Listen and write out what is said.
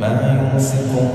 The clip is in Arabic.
ما يمسكون